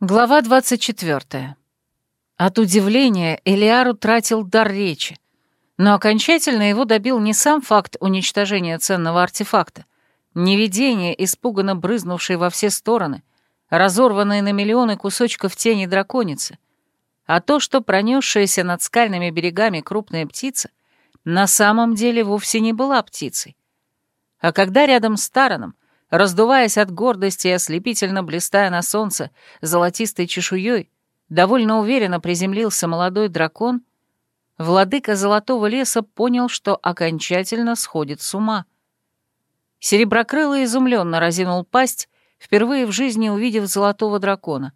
Глава 24. От удивления Элиар утратил дар речи, но окончательно его добил не сам факт уничтожения ценного артефакта, не видение, испуганно брызнувшее во все стороны, разорванные на миллионы кусочков тени драконицы, а то, что пронесшаяся над скальными берегами крупная птица на самом деле вовсе не была птицей. А когда рядом с Тараном раздуваясь от гордости и ослепительно блистая на солнце золотистой чешуей, довольно уверенно приземлился молодой дракон, владыка Золотого леса понял, что окончательно сходит с ума. Сереброкрылый изумленно разинул пасть, впервые в жизни увидев золотого дракона,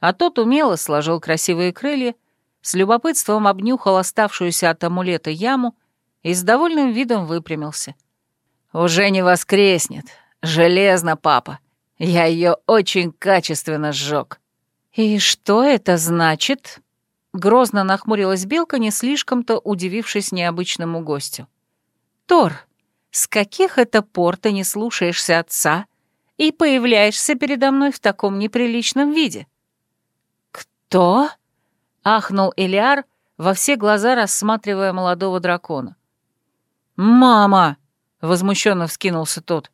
а тот умело сложил красивые крылья, с любопытством обнюхал оставшуюся от амулета яму и с довольным видом выпрямился. «Уже не воскреснет, «Железно, папа. Я ее очень качественно сжег». «И что это значит?» Грозно нахмурилась Белка, не слишком-то удивившись необычному гостю. «Тор, с каких это пор ты не слушаешься отца и появляешься передо мной в таком неприличном виде?» «Кто?» — ахнул Элиар, во все глаза рассматривая молодого дракона. «Мама!» — возмущенно вскинулся тот.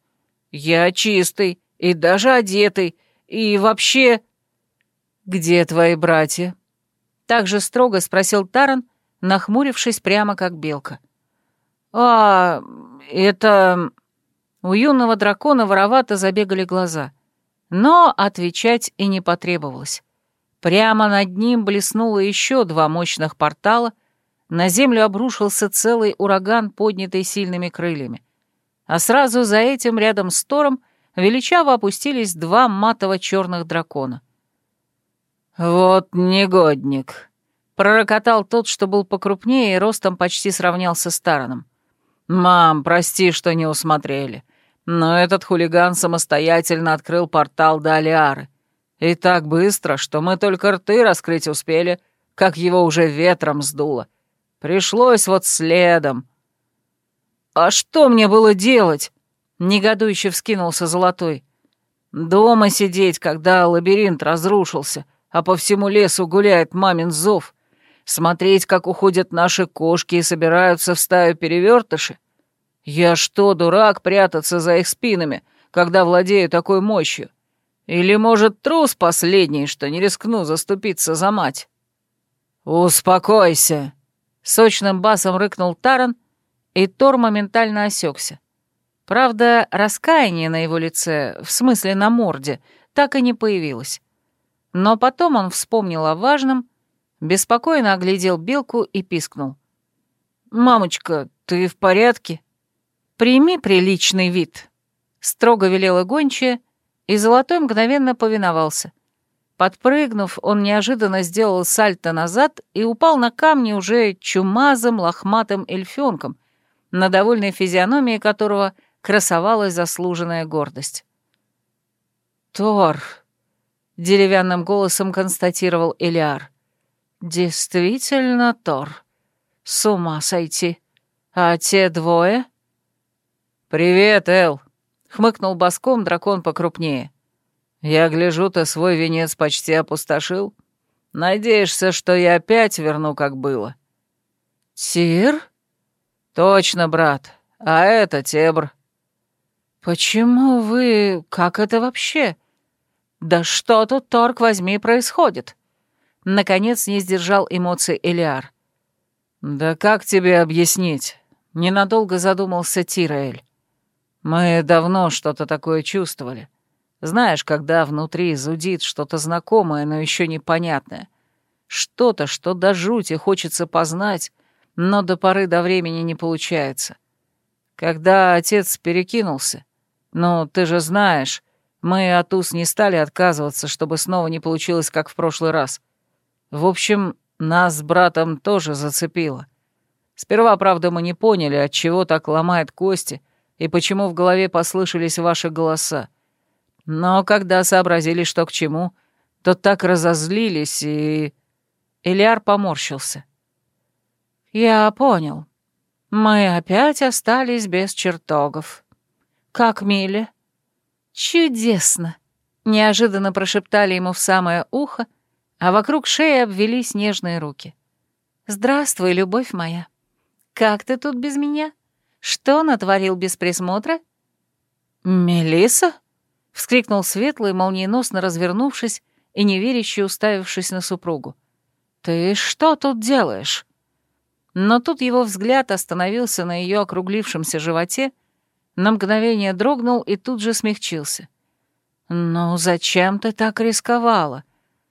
«Я чистый и даже одетый, и вообще...» «Где твои братья?» Так же строго спросил Таран, нахмурившись прямо как белка. «А, это...» У юного дракона воровато забегали глаза. Но отвечать и не потребовалось. Прямо над ним блеснуло еще два мощных портала, на землю обрушился целый ураган, поднятый сильными крыльями а сразу за этим рядом с Тором величаво опустились два матово-черных дракона. «Вот негодник!» — пророкотал тот, что был покрупнее и ростом почти сравнялся с Тараном. «Мам, прости, что не усмотрели, но этот хулиган самостоятельно открыл портал до Алиары. И так быстро, что мы только рты раскрыть успели, как его уже ветром сдуло. Пришлось вот следом, «А что мне было делать?» — негодующе вскинулся Золотой. «Дома сидеть, когда лабиринт разрушился, а по всему лесу гуляет мамин зов. Смотреть, как уходят наши кошки и собираются в стаю перевертыши. Я что, дурак, прятаться за их спинами, когда владею такой мощью? Или, может, трус последний, что не рискну заступиться за мать?» «Успокойся!» — сочным басом рыкнул Таран — и Тор моментально осекся. Правда, раскаяние на его лице, в смысле на морде, так и не появилось. Но потом он вспомнил о важном, беспокойно оглядел белку и пискнул. «Мамочка, ты в порядке? Прими приличный вид», — строго велела гончая, и Золотой мгновенно повиновался. Подпрыгнув, он неожиданно сделал сальто назад и упал на камни уже чумазым лохматым эльфёнком — на довольной физиономии которого красовалась заслуженная гордость. «Тор», — деревянным голосом констатировал Элиар, — «действительно Тор. С ума сойти. А те двое?» «Привет, Эл», — хмыкнул боском дракон покрупнее. «Я гляжу, ты свой венец почти опустошил. Надеешься, что я опять верну, как было?» «Тир?» «Точно, брат. А это Тебр». «Почему вы... Как это вообще? Да что тут, торг возьми, происходит?» Наконец не сдержал эмоций Элиар. «Да как тебе объяснить?» Ненадолго задумался Тираэль. «Мы давно что-то такое чувствовали. Знаешь, когда внутри зудит что-то знакомое, но еще непонятное. Что-то, что до жути хочется познать, но до поры до времени не получается. Когда отец перекинулся, ну, ты же знаешь, мы от УС не стали отказываться, чтобы снова не получилось, как в прошлый раз. В общем, нас с братом тоже зацепило. Сперва, правда, мы не поняли, от чего так ломает кости и почему в голове послышались ваши голоса. Но когда сообразили, что к чему, то так разозлились и... Ильяр поморщился. «Я понял. Мы опять остались без чертогов. Как Миле?» «Чудесно!» — неожиданно прошептали ему в самое ухо, а вокруг шеи обвелись нежные руки. «Здравствуй, любовь моя. Как ты тут без меня? Что натворил без присмотра?» Мелиса? вскрикнул Светлый, молниеносно развернувшись и неверяще уставившись на супругу. «Ты что тут делаешь?» Но тут его взгляд остановился на ее округлившемся животе, на мгновение дрогнул и тут же смягчился. «Ну зачем ты так рисковала?»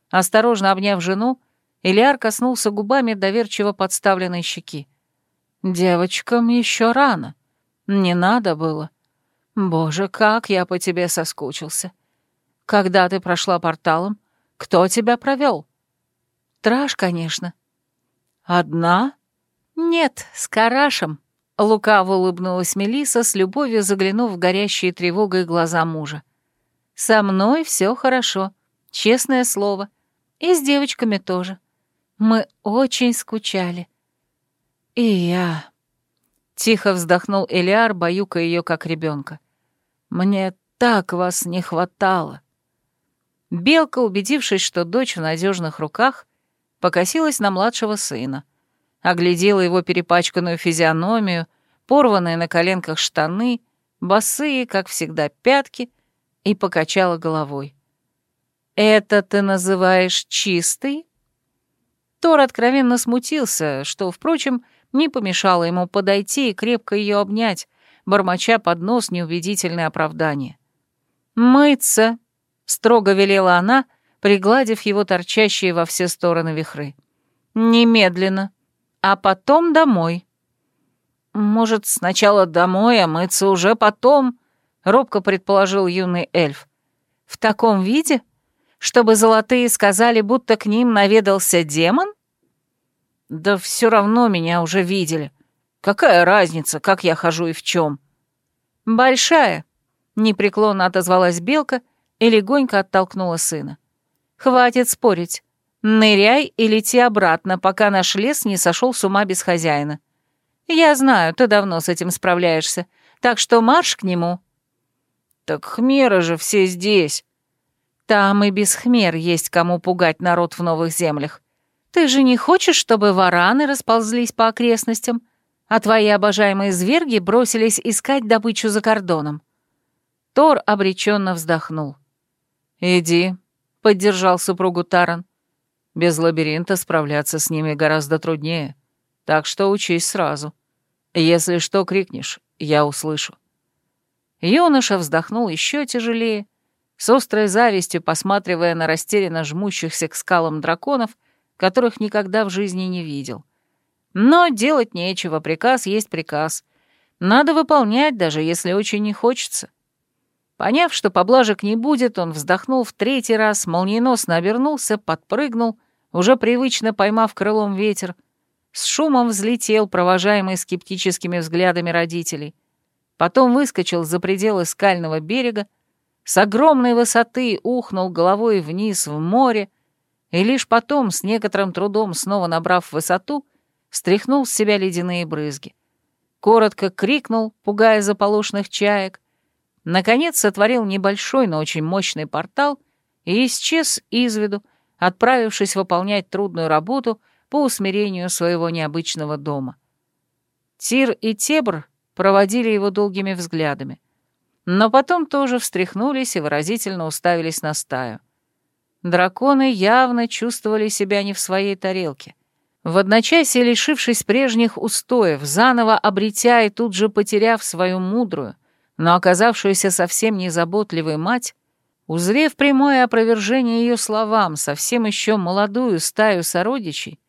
Осторожно обняв жену, Ильяр коснулся губами доверчиво подставленной щеки. «Девочкам еще рано. Не надо было. Боже, как я по тебе соскучился. Когда ты прошла порталом, кто тебя провел? Траж, конечно. Одна? Нет, с Карашем. Лукаво улыбнулась Мелиса с любовью заглянув в горящие тревогой глаза мужа. Со мной все хорошо, честное слово. И с девочками тоже. Мы очень скучали. И я... Тихо вздохнул Элиар, баюкая ее как ребенка. Мне так вас не хватало. Белка, убедившись, что дочь в надежных руках, покосилась на младшего сына, оглядела его перепачканную физиономию, порванные на коленках штаны, босые, как всегда, пятки, и покачала головой. «Это ты называешь чистый?» Тор откровенно смутился, что, впрочем, не помешало ему подойти и крепко ее обнять, бормоча под нос неубедительное оправдание. «Мыться!» строго велела она, пригладив его торчащие во все стороны вихры. «Немедленно, а потом домой». «Может, сначала домой, а мыться уже потом?» — робко предположил юный эльф. «В таком виде? Чтобы золотые сказали, будто к ним наведался демон?» «Да все равно меня уже видели. Какая разница, как я хожу и в чем?» «Большая», — непреклонно отозвалась Белка — и легонько оттолкнула сына. «Хватит спорить. Ныряй и лети обратно, пока наш лес не сошел с ума без хозяина. Я знаю, ты давно с этим справляешься, так что марш к нему». «Так хмеры же все здесь». «Там и без хмер есть кому пугать народ в новых землях. Ты же не хочешь, чтобы вараны расползлись по окрестностям, а твои обожаемые зверги бросились искать добычу за кордоном?» Тор обреченно вздохнул. «Иди», — поддержал супругу Таран. «Без лабиринта справляться с ними гораздо труднее, так что учись сразу. Если что крикнешь, я услышу». Юноша вздохнул еще тяжелее, с острой завистью посматривая на растерянно жмущихся к скалам драконов, которых никогда в жизни не видел. Но делать нечего, приказ есть приказ. Надо выполнять, даже если очень не хочется. Поняв, что поблажек не будет, он вздохнул в третий раз, молниеносно обернулся, подпрыгнул, уже привычно поймав крылом ветер, с шумом взлетел, провожаемый скептическими взглядами родителей. Потом выскочил за пределы скального берега, с огромной высоты ухнул головой вниз в море, и лишь потом, с некоторым трудом снова набрав высоту, стряхнул с себя ледяные брызги. Коротко крикнул, пугая заполошных чаек, наконец сотворил небольшой, но очень мощный портал и исчез из виду, отправившись выполнять трудную работу по усмирению своего необычного дома. Тир и Тебр проводили его долгими взглядами, но потом тоже встряхнулись и выразительно уставились на стаю. Драконы явно чувствовали себя не в своей тарелке. В одночасье лишившись прежних устоев, заново обретя и тут же потеряв свою мудрую, но оказавшуюся совсем незаботливой мать, узрев прямое опровержение ее словам, совсем еще молодую стаю сородичей,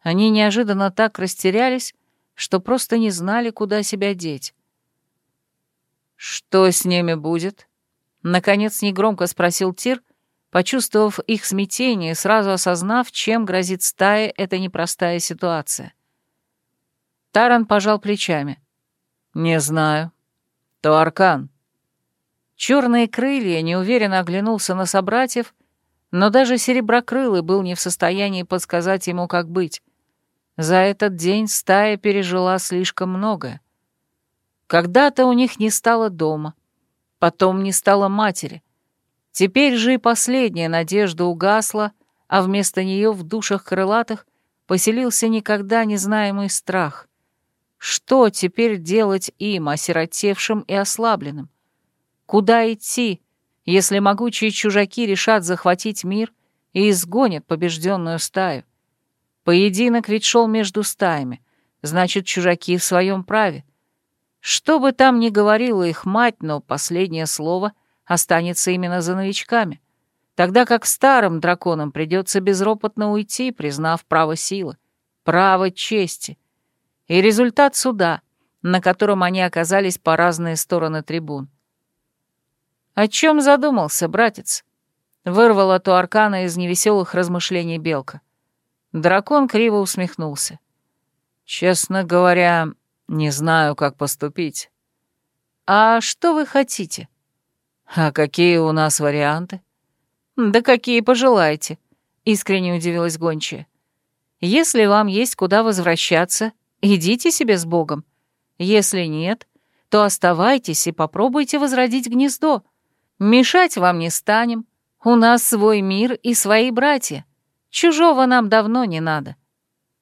они неожиданно так растерялись, что просто не знали, куда себя деть. «Что с ними будет?» — наконец негромко спросил Тир, почувствовав их смятение, сразу осознав, чем грозит стае эта непростая ситуация. Таран пожал плечами. «Не знаю то аркан. Черные крылья неуверенно оглянулся на собратьев, но даже Сереброкрылый был не в состоянии подсказать ему, как быть. За этот день стая пережила слишком многое. Когда-то у них не стало дома, потом не стало матери. Теперь же и последняя надежда угасла, а вместо нее в душах крылатых поселился никогда не знаемый страх. Что теперь делать им, осиротевшим и ослабленным? Куда идти, если могучие чужаки решат захватить мир и изгонят побежденную стаю? Поединок ведь шел между стаями, значит, чужаки в своем праве. Что бы там ни говорила их мать, но последнее слово останется именно за новичками, тогда как старым драконам придется безропотно уйти, признав право силы, право чести — и результат суда, на котором они оказались по разные стороны трибун. «О чем задумался, братец?» — вырвала Туаркана из невеселых размышлений Белка. Дракон криво усмехнулся. «Честно говоря, не знаю, как поступить». «А что вы хотите?» «А какие у нас варианты?» «Да какие пожелаете», — искренне удивилась гончая. «Если вам есть куда возвращаться, Идите себе с Богом. Если нет, то оставайтесь и попробуйте возродить гнездо. Мешать вам не станем. У нас свой мир и свои братья. Чужого нам давно не надо».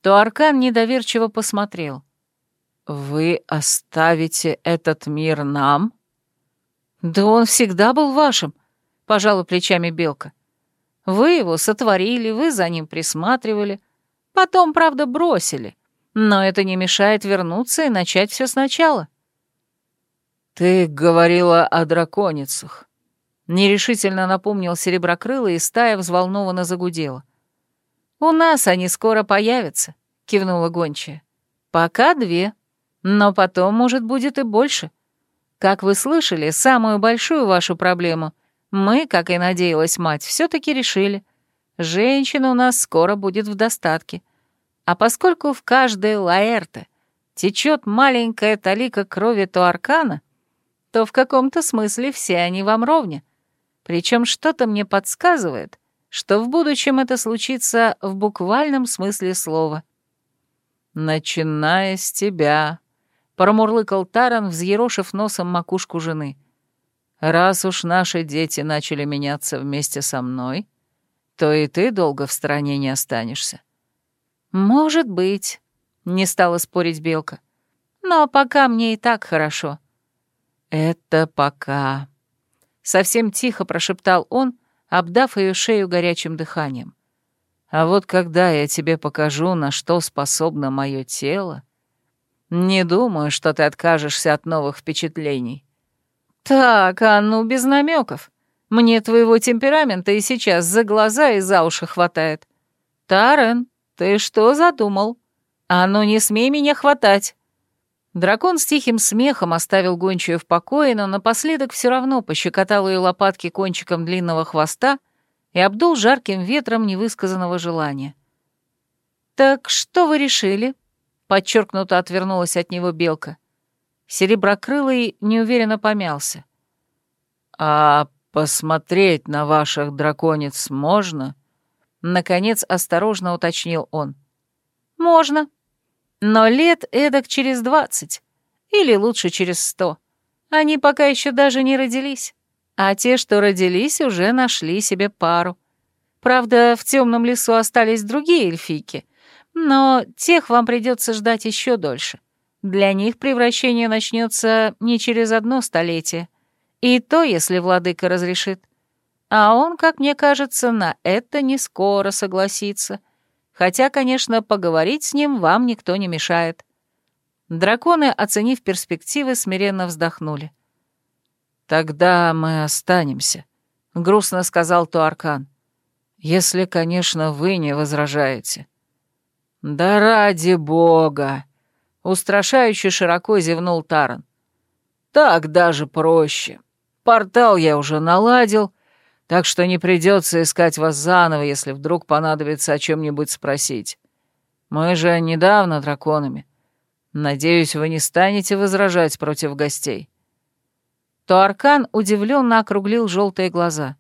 То Аркан недоверчиво посмотрел. «Вы оставите этот мир нам?» «Да он всегда был вашим», — пожала плечами Белка. «Вы его сотворили, вы за ним присматривали, потом, правда, бросили. Но это не мешает вернуться и начать все сначала. «Ты говорила о драконицах», — нерешительно напомнил Сереброкрылый, и стая взволнованно загудела. «У нас они скоро появятся», — кивнула гончая. «Пока две, но потом, может, будет и больше. Как вы слышали, самую большую вашу проблему мы, как и надеялась мать, все таки решили. Женщина у нас скоро будет в достатке». А поскольку в каждой лаэрте течет маленькая талика крови Туаркана, то в каком-то смысле все они вам ровня. Причем что-то мне подсказывает, что в будущем это случится в буквальном смысле слова. «Начиная с тебя», — промурлыкал Таран, взъерошив носом макушку жены. «Раз уж наши дети начали меняться вместе со мной, то и ты долго в стороне не останешься. «Может быть», — не стала спорить Белка. «Но пока мне и так хорошо». «Это пока», — совсем тихо прошептал он, обдав ее шею горячим дыханием. «А вот когда я тебе покажу, на что способно мое тело, не думаю, что ты откажешься от новых впечатлений». «Так, а ну без намеков. Мне твоего темперамента и сейчас за глаза и за уши хватает. Тарен, «Ты что задумал? А ну не смей меня хватать!» Дракон с тихим смехом оставил гончую в покое, но напоследок все равно пощекотал ее лопатки кончиком длинного хвоста и обдул жарким ветром невысказанного желания. «Так что вы решили?» — подчеркнуто отвернулась от него белка. Сереброкрылый неуверенно помялся. «А посмотреть на ваших драконец можно?» Наконец осторожно уточнил он. «Можно. Но лет эдак через двадцать. Или лучше через сто. Они пока еще даже не родились. А те, что родились, уже нашли себе пару. Правда, в темном лесу остались другие эльфийки, но тех вам придется ждать еще дольше. Для них превращение начнется не через одно столетие. И то, если владыка разрешит. А он, как мне кажется, на это не скоро согласится. Хотя, конечно, поговорить с ним вам никто не мешает. Драконы, оценив перспективы, смиренно вздохнули. «Тогда мы останемся», — грустно сказал Туаркан. «Если, конечно, вы не возражаете». «Да ради бога!» — устрашающе широко зевнул Таран. «Так даже проще. Портал я уже наладил, так что не придется искать вас заново, если вдруг понадобится о чем-нибудь спросить. Мы же недавно драконами. Надеюсь, вы не станете возражать против гостей». То Аркан удивленно округлил желтые глаза.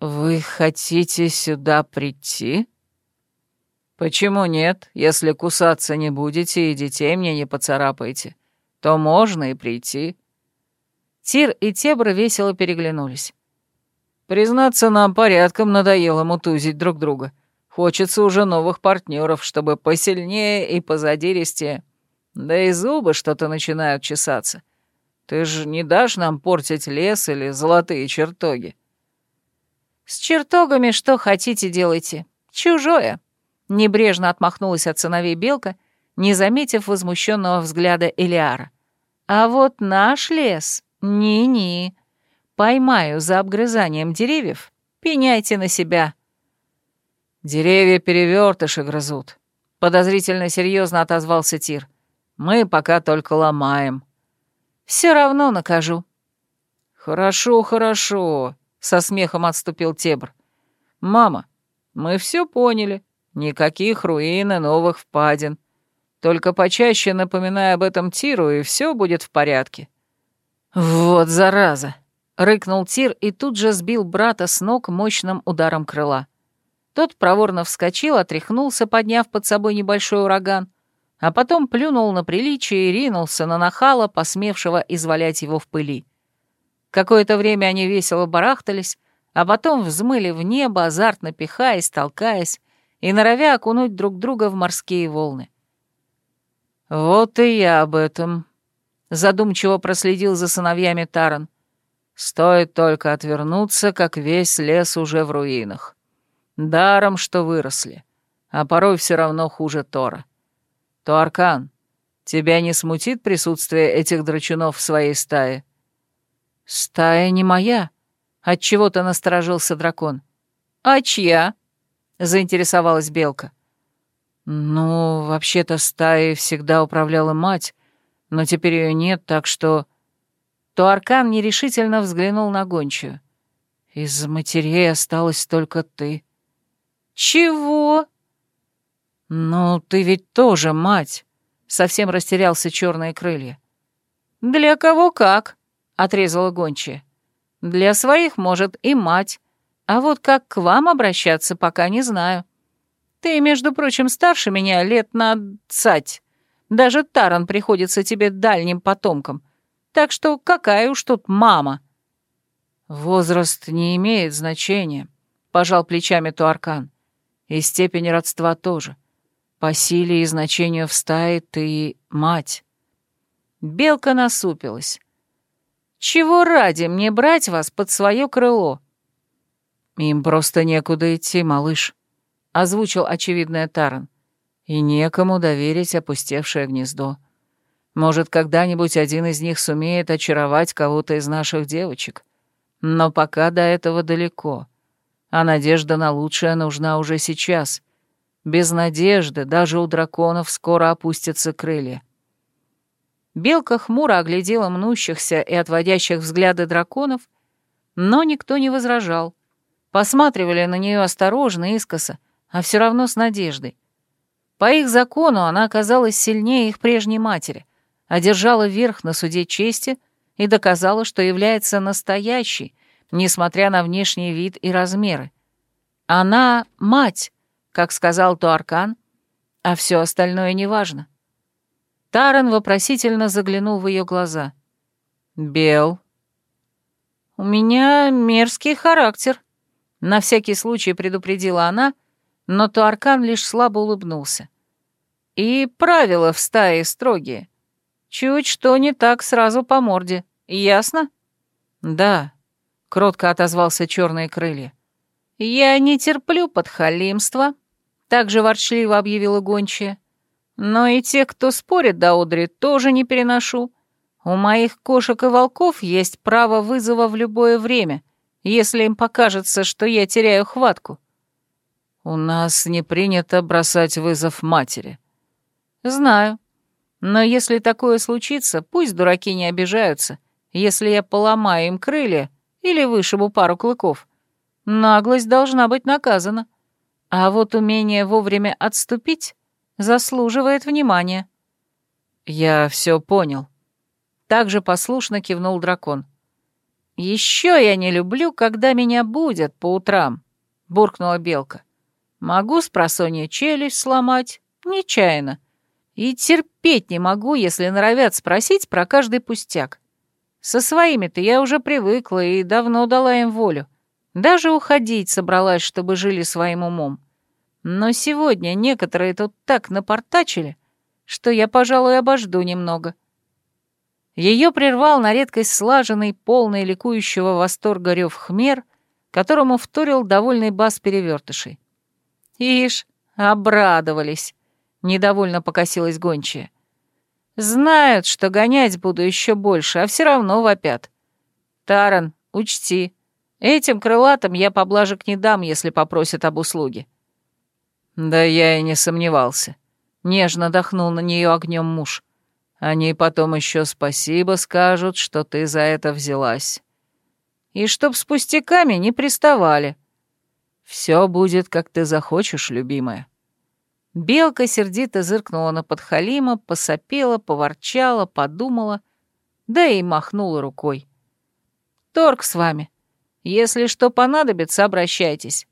«Вы хотите сюда прийти?» «Почему нет? Если кусаться не будете и детей мне не поцарапаете, то можно и прийти». Тир и Тебра весело переглянулись. Признаться, нам порядком надоело мутузить друг друга. Хочется уже новых партнеров, чтобы посильнее и позадиристее. Да и зубы что-то начинают чесаться. Ты же не дашь нам портить лес или золотые чертоги?» «С чертогами что хотите делайте. Чужое», — небрежно отмахнулась от сыновей Белка, не заметив возмущенного взгляда Элиара. «А вот наш лес, ни-ни. Поймаю за обгрызанием деревьев, пеняйте на себя». «Деревья перевертыши грызут», — подозрительно серьезно отозвался Тир. «Мы пока только ломаем». Все равно накажу». «Хорошо, хорошо», — со смехом отступил Тебр. «Мама, мы все поняли. Никаких руин и новых впадин. Только почаще напоминай об этом Тиру, и все будет в порядке». «Вот зараза!» — рыкнул Тир и тут же сбил брата с ног мощным ударом крыла. Тот проворно вскочил, отряхнулся, подняв под собой небольшой ураган, а потом плюнул на приличие и ринулся на нахала, посмевшего извалять его в пыли. Какое-то время они весело барахтались, а потом взмыли в небо, азартно пихаясь, толкаясь и норовя окунуть друг друга в морские волны. «Вот и я об этом», — задумчиво проследил за сыновьями Таран. «Стоит только отвернуться, как весь лес уже в руинах. Даром, что выросли, а порой все равно хуже Тора. То Аркан, тебя не смутит присутствие этих драчунов в своей стае?» «Стая не моя», — отчего-то насторожился дракон. «А чья?» — заинтересовалась Белка. «Ну, вообще-то стаей всегда управляла мать, но теперь ее нет, так что...» То Аркан нерешительно взглянул на гончую. «Из матерей осталась только ты». «Чего?» «Ну, ты ведь тоже мать!» — совсем растерялся черные крылья. «Для кого как?» — отрезала гончая. «Для своих, может, и мать. А вот как к вам обращаться, пока не знаю. Ты, между прочим, старше меня лет на цать. Даже Таран приходится тебе дальним потомком. Так что какая уж тут мама?» «Возраст не имеет значения», — пожал плечами Туаркан. «И степень родства тоже. По силе и значению в стае ты мать». Белка насупилась. «Чего ради мне брать вас под свое крыло?» «Им просто некуда идти, малыш», — озвучил очевидное Таран. «И некому доверить опустевшее гнездо. Может, когда-нибудь один из них сумеет очаровать кого-то из наших девочек. Но пока до этого далеко. А надежда на лучшее нужна уже сейчас. Без надежды даже у драконов скоро опустятся крылья. Белка хмуро оглядела мнущихся и отводящих взгляды драконов, но никто не возражал. Посматривали на нее осторожно, искоса, а все равно с надеждой. По их закону она оказалась сильнее их прежней матери, одержала верх на суде чести и доказала, что является настоящей, несмотря на внешний вид и размеры. Она — мать, как сказал Туаркан, а все остальное неважно. Таран вопросительно заглянул в ее глаза. «Бел». «У меня мерзкий характер», — на всякий случай предупредила она, но Туаркан лишь слабо улыбнулся. «И правила в стае строгие. Чуть что не так сразу по морде. Ясно?» «Да», — кротко отозвался черные крылья. «Я не терплю подхалимства», также ворчливо объявила гончая. Но и те, кто спорит до Одри, тоже не переношу. У моих кошек и волков есть право вызова в любое время, если им покажется, что я теряю хватку. У нас не принято бросать вызов матери. Знаю. Но если такое случится, пусть дураки не обижаются, если я поломаю им крылья или вышибу пару клыков. Наглость должна быть наказана. А вот умение вовремя отступить заслуживает внимания. Я все понял. Также послушно кивнул дракон. Еще я не люблю, когда меня будят по утрам, буркнула белка. Могу с просонья челюсть сломать, нечаянно. И терпеть не могу, если норовят спросить про каждый пустяк. Со своими-то я уже привыкла и давно дала им волю. Даже уходить собралась, чтобы жили своим умом. Но сегодня некоторые тут так напортачили, что я, пожалуй, обожду немного. Ее прервал на редкость слаженный, полный ликующего восторга рев хмер, которому вторил довольный бас перевертышей. «Ишь, обрадовались!» — недовольно покосилась гончая. «Знают, что гонять буду еще больше, а все равно вопят. Таран, учти, этим крылатым я поблажек не дам, если попросят об услуге». «Да я и не сомневался», — нежно дохнул на нее огнем муж. Они потом еще спасибо скажут, что ты за это взялась. И чтоб с пустяками не приставали. Все будет, как ты захочешь, любимая». Белка сердито зыркнула на подхалима, посопела, поворчала, подумала, да и махнула рукой. «Торг с вами. Если что понадобится, обращайтесь.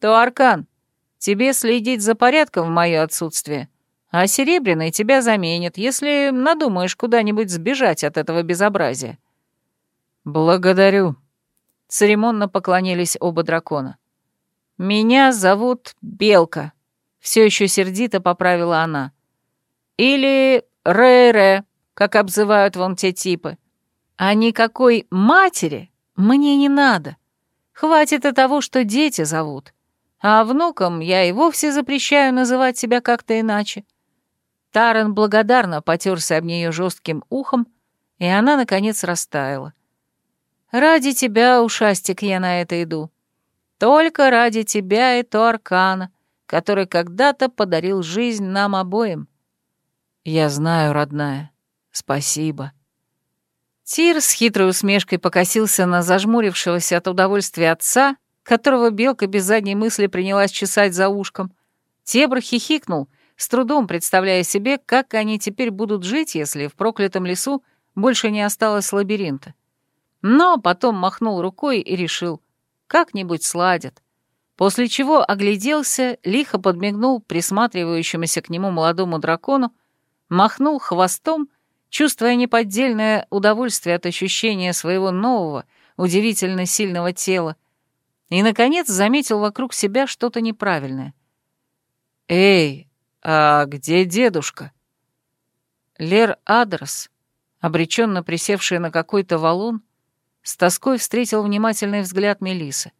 То, Аркан, тебе следить за порядком в мое отсутствие, а Серебряный тебя заменит, если надумаешь куда-нибудь сбежать от этого безобразия». «Благодарю», — церемонно поклонились оба дракона. «Меня зовут Белка», — все еще сердито поправила она. «Или Ре-Ре, как обзывают вон те типы. А никакой матери мне не надо. Хватит и того, что дети зовут. А внукам я и вовсе запрещаю называть себя как-то иначе. Таран благодарно потерся об нее жестким ухом, и она, наконец, растаяла. «Ради тебя, ушастик, я на это иду. Только ради тебя и Туаркана, который когда-то подарил жизнь нам обоим». «Я знаю, родная. Спасибо». Тир с хитрой усмешкой покосился на зажмурившегося от удовольствия отца, которого белка без задней мысли принялась чесать за ушком. Тебр хихикнул — с трудом представляя себе, как они теперь будут жить, если в проклятом лесу больше не осталось лабиринта. Но потом махнул рукой и решил, как-нибудь сладят. После чего огляделся, лихо подмигнул присматривающемуся к нему молодому дракону, махнул хвостом, чувствуя неподдельное удовольствие от ощущения своего нового, удивительно сильного тела, и, наконец, заметил вокруг себя что-то неправильное. «Эй, «А где дедушка?» Лер Адрес, обреченно присевший на какой-то валун, с тоской встретил внимательный взгляд Мелисы.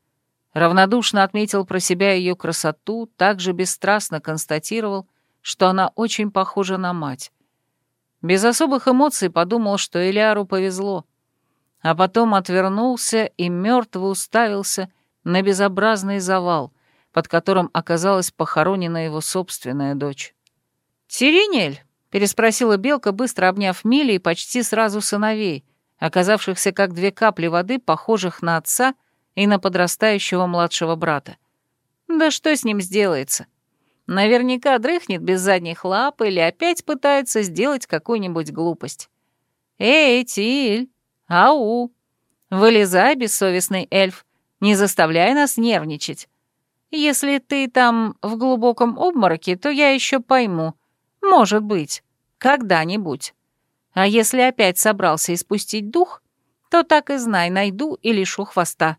Равнодушно отметил про себя ее красоту, также бесстрастно констатировал, что она очень похожа на мать. Без особых эмоций подумал, что Элиару повезло, а потом отвернулся и мертво уставился на безобразный завал, под которым оказалась похоронена его собственная дочь. «Сиринель?» — переспросила Белка, быстро обняв Мили и почти сразу сыновей, оказавшихся как две капли воды, похожих на отца и на подрастающего младшего брата. «Да что с ним сделается? Наверняка дрыхнет без задних лап или опять пытается сделать какую-нибудь глупость. Эй, Тиль! Ау! Вылезай, бессовестный эльф, не заставляй нас нервничать. Если ты там в глубоком обмороке, то я еще пойму. Может быть, когда-нибудь. А если опять собрался испустить дух, то так и знай, найду и лишу хвоста».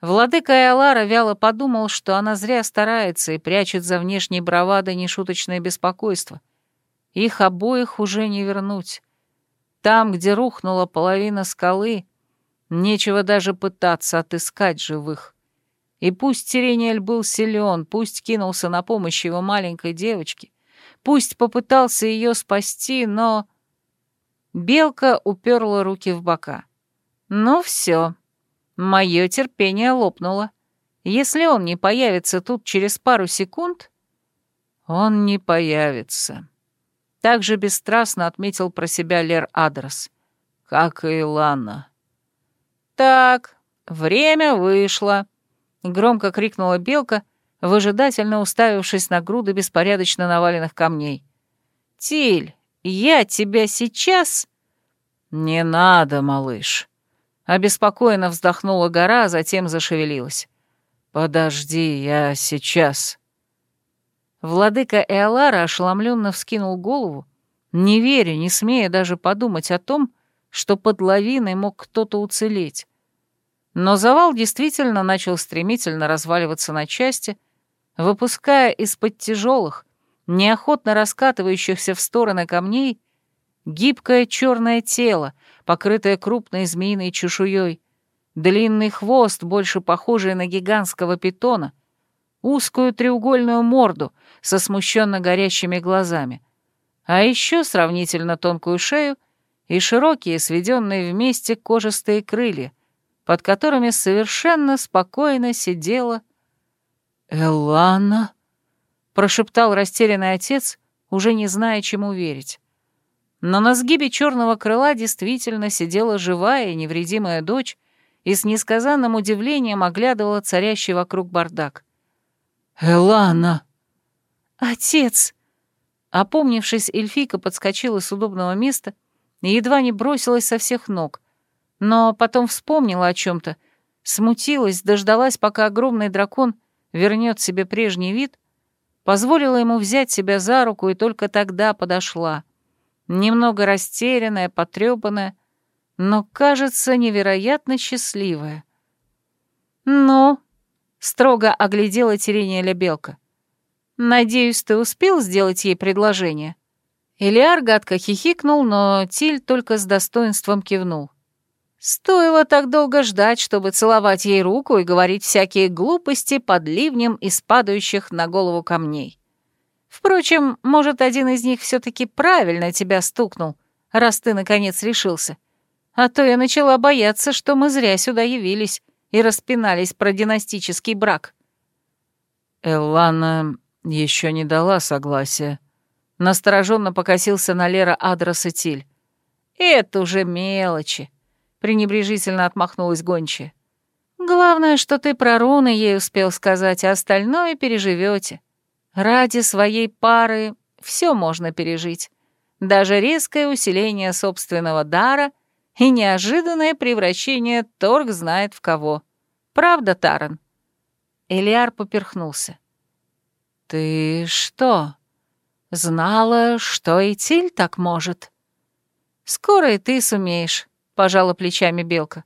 Владыка Эолара вяло подумал, что она зря старается и прячет за внешней бравадой нешуточное беспокойство. Их обоих уже не вернуть. Там, где рухнула половина скалы, нечего даже пытаться отыскать живых. И пусть Сирениэль был силен, пусть кинулся на помощь его маленькой девочке, пусть попытался ее спасти, но... Белка уперла руки в бока. «Ну все, мое терпение лопнуло. Если он не появится тут через пару секунд...» «Он не появится», — также бесстрастно отметил про себя Лер Адрес. «Как и Лана». «Так, время вышло», Громко крикнула белка, выжидательно уставившись на груды беспорядочно наваленных камней. «Тиль, я тебя сейчас...» «Не надо, малыш!» Обеспокоенно вздохнула гора, а затем зашевелилась. «Подожди, я сейчас...» Владыка Эолара ошеломленно вскинул голову, не веря, не смея даже подумать о том, что под лавиной мог кто-то уцелеть. Но завал действительно начал стремительно разваливаться на части, выпуская из-под тяжелых, неохотно раскатывающихся в стороны камней, гибкое черное тело, покрытое крупной змеиной чешуей, длинный хвост, больше похожий на гигантского питона, узкую треугольную морду со смущенно горящими глазами, а еще сравнительно тонкую шею и широкие, сведенные вместе кожистые крылья, под которыми совершенно спокойно сидела «Элана», — прошептал растерянный отец, уже не зная, чему верить. Но на сгибе черного крыла действительно сидела живая и невредимая дочь и с несказанным удивлением оглядывала царящий вокруг бардак. «Элана!» «Отец!» Опомнившись, эльфийка подскочила с удобного места и едва не бросилась со всех ног, но потом вспомнила о чем-то, смутилась, дождалась, пока огромный дракон вернет себе прежний вид, позволила ему взять себя за руку и только тогда подошла, немного растерянная, потрепанная, но, кажется, невероятно счастливая. «Ну?» — строго оглядела Терениэля Белка. «Надеюсь, ты успел сделать ей предложение?» Элиар гадко хихикнул, но Тиль только с достоинством кивнул. Стоило так долго ждать, чтобы целовать ей руку и говорить всякие глупости под ливнем из падающих на голову камней. Впрочем, может, один из них все-таки правильно тебя стукнул, раз ты, наконец, решился. А то я начала бояться, что мы зря сюда явились и распинались про династический брак. Эллана еще не дала согласия. Настороженно покосился на Лера Адрос Тиль. «Это уже мелочи», — пренебрежительно отмахнулась гончая. «Главное, что ты про руны ей успел сказать, а остальное переживете. Ради своей пары все можно пережить. Даже резкое усиление собственного дара и неожиданное превращение торг знает в кого. Правда, Таран?» Элиар поперхнулся. «Ты что, знала, что и Тиль так может?» «Скоро и ты сумеешь», — пожала плечами Белка.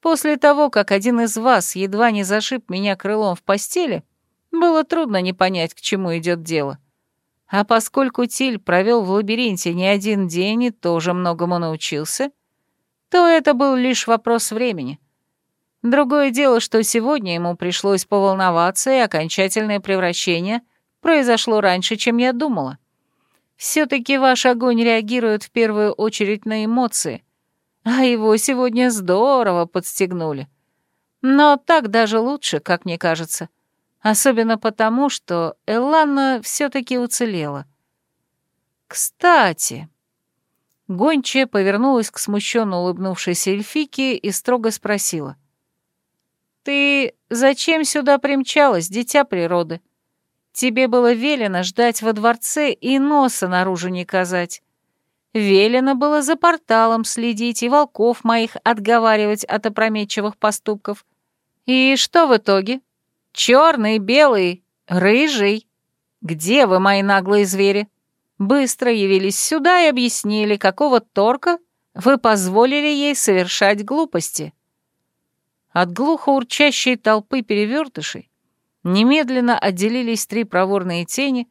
«После того, как один из вас едва не зашиб меня крылом в постели, было трудно не понять, к чему идет дело. А поскольку Тиль провел в лабиринте не один день и тоже многому научился, то это был лишь вопрос времени. Другое дело, что сегодня ему пришлось поволноваться, и окончательное превращение произошло раньше, чем я думала. Все-таки ваш огонь реагирует в первую очередь на эмоции, а его сегодня здорово подстегнули. Но так даже лучше, как мне кажется. Особенно потому, что Эллана все-таки уцелела. Кстати... Гончая повернулась к смущенно улыбнувшейся эльфике и строго спросила. «Ты зачем сюда примчалась, дитя природы? Тебе было велено ждать во дворце и носа наружу не казать. Велено было за порталом следить и волков моих отговаривать от опрометчивых поступков. И что в итоге? Черный, белый, рыжий. Где вы, мои наглые звери? Быстро явились сюда и объяснили, какого торка вы позволили ей совершать глупости». От глухо урчащей толпы перевертышей немедленно отделились три проворные тени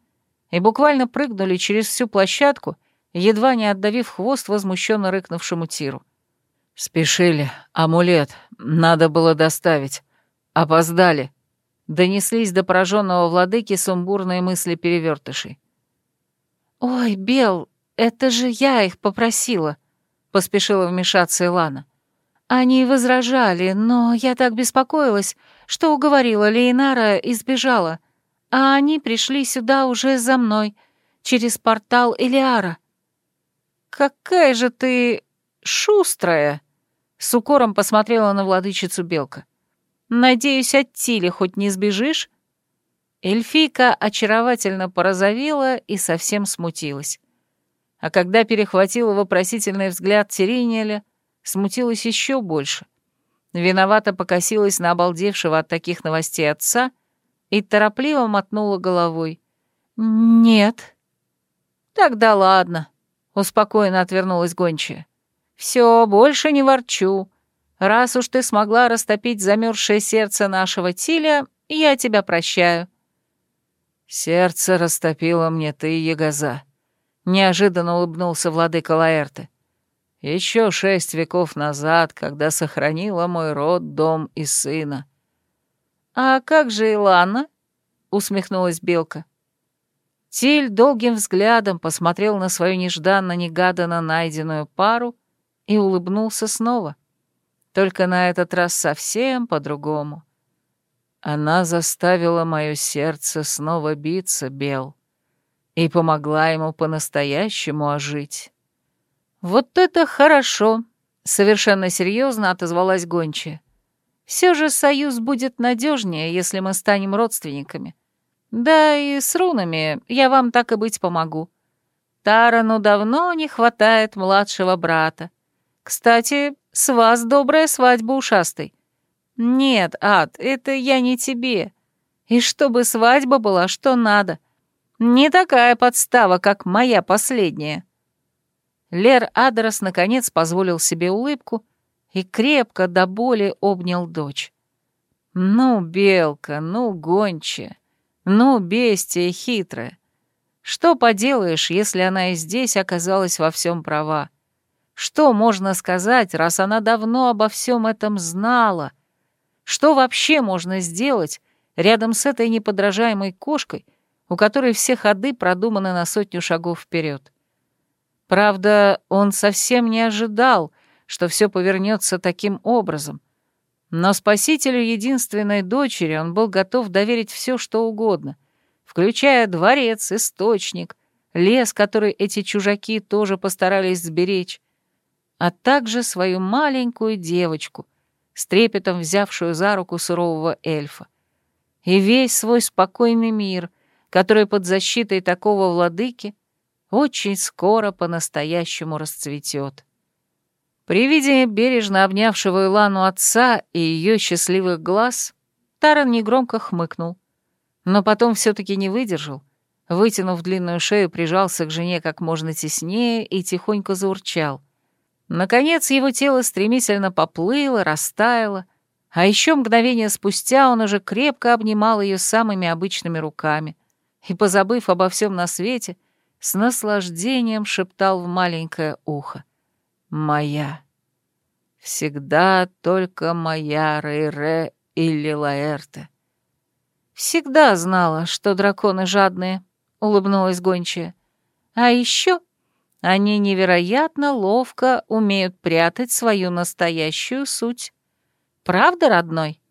и буквально прыгнули через всю площадку, едва не отдавив хвост возмущенно рыкнувшему Тиру. «Спешили. Амулет. Надо было доставить. Опоздали». Донеслись до пораженного владыки сумбурные мысли перевертышей. «Ой, Бел, это же я их попросила», — поспешила вмешаться Илана. Они возражали, но я так беспокоилась, что уговорила Лейнара и сбежала, а они пришли сюда уже за мной, через портал Элиара. «Какая же ты шустрая!» — с укором посмотрела на владычицу Белка. «Надеюсь, от Тили хоть не сбежишь?» Эльфийка очаровательно порозовела и совсем смутилась. А когда перехватила вопросительный взгляд Терениеля, смутилась еще больше. Виновато покосилась на обалдевшего от таких новостей отца и торопливо мотнула головой. «Нет». «Тогда ладно», — успокоенно отвернулась гончая. «Все, больше не ворчу. Раз уж ты смогла растопить замерзшее сердце нашего Тиля, я тебя прощаю». «Сердце растопило мне ты, Ягоза», — неожиданно улыбнулся владыка Лаэрте. «Еще шесть веков назад, когда сохранила мой род, дом и сына». «А как же Илана?» — усмехнулась Белка. Тиль долгим взглядом посмотрел на свою нежданно-негаданно найденную пару и улыбнулся снова. Только на этот раз совсем по-другому. Она заставила мое сердце снова биться, Бел, и помогла ему по-настоящему ожить. «Вот это хорошо!» — совершенно серьезно отозвалась гончая. «Все же союз будет надежнее, если мы станем родственниками. Да и с рунами я вам так и быть помогу. Тарану давно не хватает младшего брата. Кстати, с вас добрая свадьба ушастой. Нет, Ад, это я не тебе. И чтобы свадьба была что надо. Не такая подстава, как моя последняя. Лер Адрос наконец позволил себе улыбку и крепко до боли обнял дочь. Ну, белка, ну, гончая. Ну, бестия хитрая. Что поделаешь, если она и здесь оказалась во всем права? Что можно сказать, раз она давно обо всем этом знала? Что вообще можно сделать рядом с этой неподражаемой кошкой, у которой все ходы продуманы на сотню шагов вперед? Правда, он совсем не ожидал, что все повернется таким образом — но спасителю единственной дочери он был готов доверить все, что угодно, включая дворец, источник, лес, который эти чужаки тоже постарались сберечь, а также свою маленькую девочку, с трепетом взявшую за руку сурового эльфа, и весь свой спокойный мир, который под защитой такого владыки очень скоро по-настоящему расцветет. При виде бережно обнявшего Илану отца и ее счастливых глаз, Таран негромко хмыкнул. Но потом все таки не выдержал, вытянув длинную шею, прижался к жене как можно теснее и тихонько заурчал. Наконец его тело стремительно поплыло, растаяло, а еще мгновение спустя он уже крепко обнимал ее самыми обычными руками и, позабыв обо всем на свете, с наслаждением шептал в маленькое ухо моя. Всегда только моя Рейре или Лаэрте. Всегда знала, что драконы жадные, улыбнулась гончая. А еще они невероятно ловко умеют прятать свою настоящую суть. Правда, родной?